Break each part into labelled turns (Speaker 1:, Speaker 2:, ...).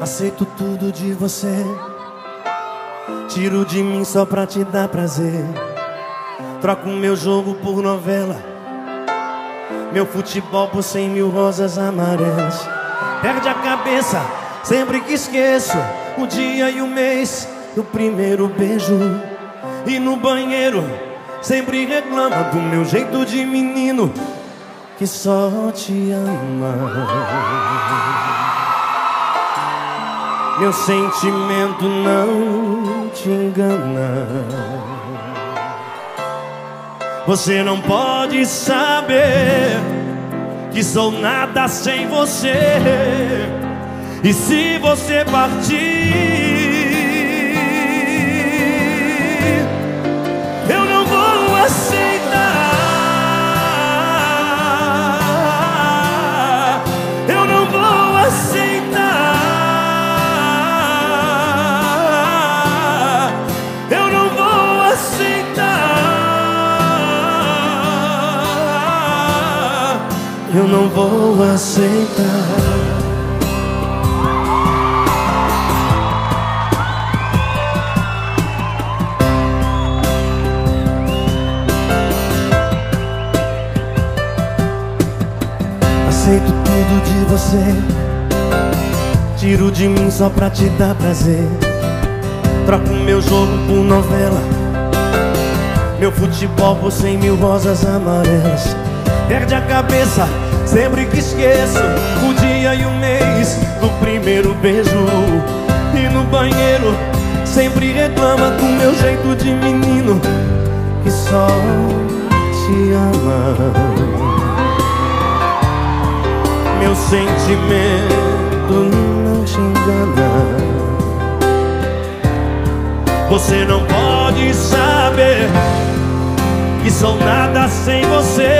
Speaker 1: Aceito tudo de você. Tiro de mim só pra te dar prazer. Troco meu jogo por novela. Meu futebol por cem mil rosas amarelas. Perde a cabeça sempre que esqueço o dia e o mês do primeiro beijo. E no banheiro sempre reclama do meu jeito de menino que só te ama. Meu sentimento não te engana. Você não pode saber que sou nada sem você. E se você partir eu não vou aceitar. Aceito tudo de você, tiro de mim só pra te dar prazer. Troco meu jogo por novela, meu futebol por cem mil rosas amarelas perde a cabeça sempre que esqueço o dia e o mês do primeiro beijo. E no banheiro sempre reclama do meu jeito de menino que só te ama. Meu sentimento não te engana. Você não pode saber que sou nada sem você.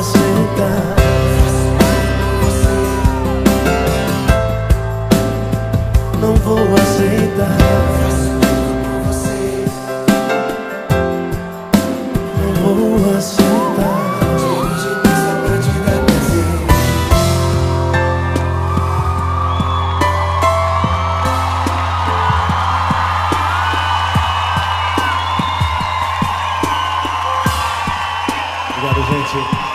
Speaker 1: aceitar. Não vou aceitar. Não vou aceitar. Obrigado, gente.